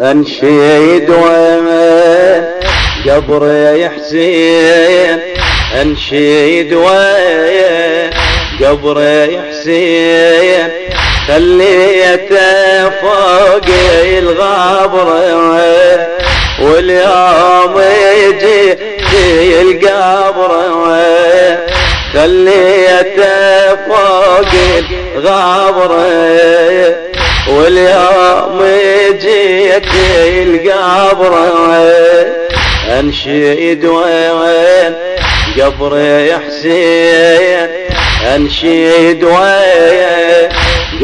انشيد وين قبر يا حسين انشيد وين قبر يا حسين خليته فوق الغبر واليوم يجي في القبر. خليته فوق الغبر. واليوم جيت القبر انشيد وين قبر حسين؟ انشيد وين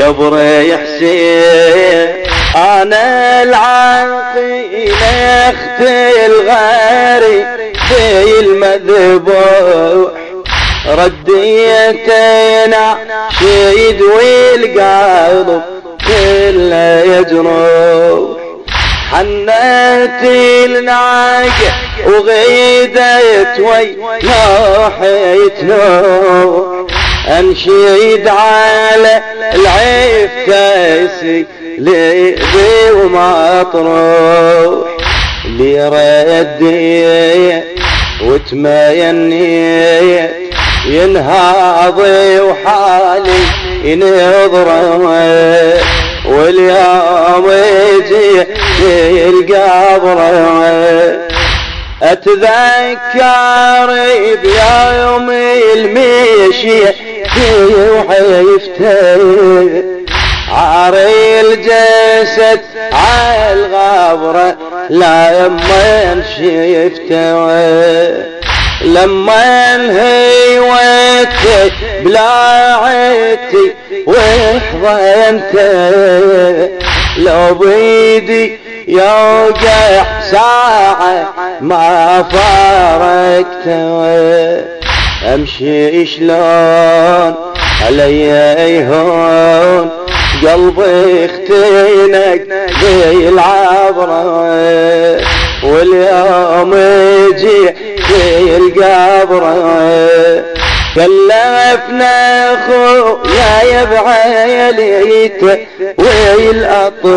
قبر حسين؟ أنا العاقل أختي الغاري في المذبوح. رديتنا شيد والقلب كله يجروح حنت الناقة وغيدت وي نوحيت نوح أنشيد على العيف كاسي ليبي وما تروح لي ردي وتميني ينهاضي وحالي. ينظر واليوم يجي في القبر أتذكر بيوم المشي وحيفته. عاري الجسد عالغبرة لا يما شفته لما انهيوتك بلاعتي وحضنت لو بيدي يوقع ساعة ما فارقت أمشي شلون علي يهون؟ قلبي اختينك زي العبرة واليوم يجي القبر كلفنا خويا يا بعيليته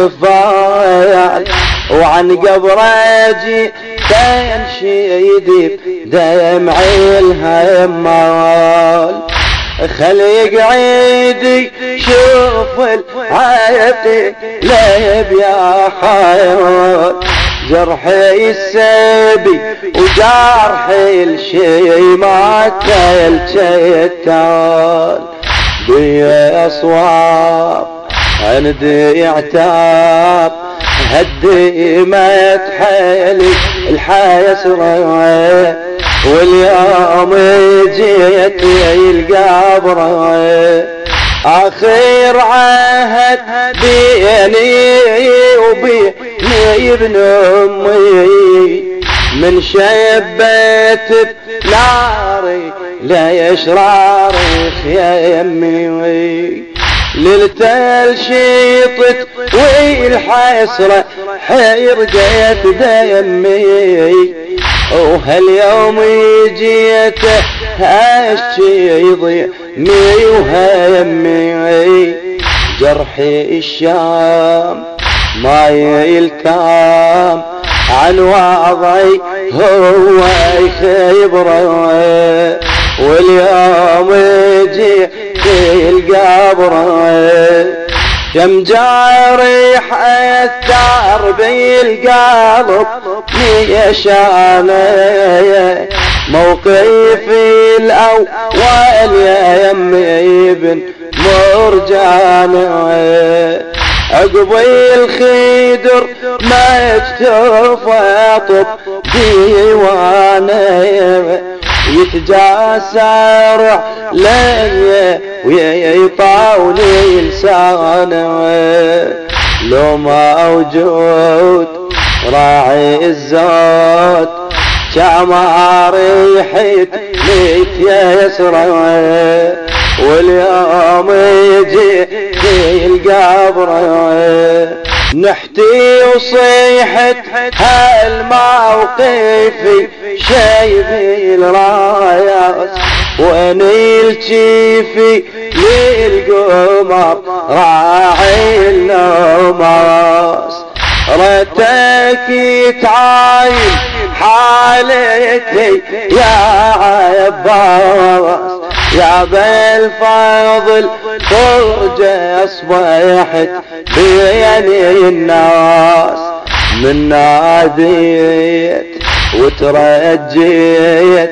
والاطفال وعن قبر أجي تنشيدي دمعي الهمال. خلي يقعد شوف العيب ليب يا حيوان. جرحي السبي وجرحي الشي ما تلتال بي اصواب عندي اعتاب هدي ما تحيلي الحيسرة واليوم جيت القبر اخير عهد بيني وبيني ابن امي من شبت بناري لا يشراري يا يمي ليلة شيطت والحسرة حرقت دمي وهاليوم جيته هالشي يضيع مي وهمي جرحي الشام ما يلتام عن هو خبره واليوم يجي في القبر. كم جارح اثار بالقلب ليشاني موقفي الأول يا يمي ابن مرجان. عقبي الخيدر ما اكتفى ديواني يتجاسر لي ويطاولي لسانه لو ما موجود راعي الزود كما ريحت ليت يسرى واليوم يجي القبر نحتي وصيحت هالموقفي شايفي الرايات. ونيل شيفي للقمر راعي النوماس رتك يتعاين حالتي يا عباس. يا بالفضل فرجة أصبحت بيني الناس من ناديت وترجيت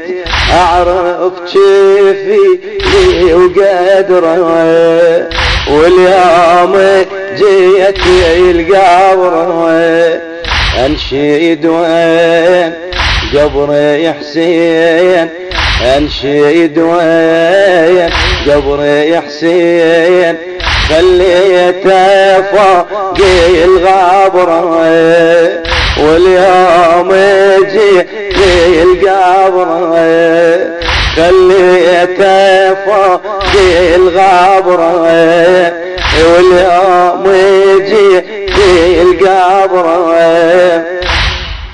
اعرف كيفي لي وقدره واليوم جيت القبر أنشيد وين قبر حسين انشيد وين قبر حسين خليته فوق الغبر واليوم جي في القبر خليته فوق الغبر واليوم يجي في القبر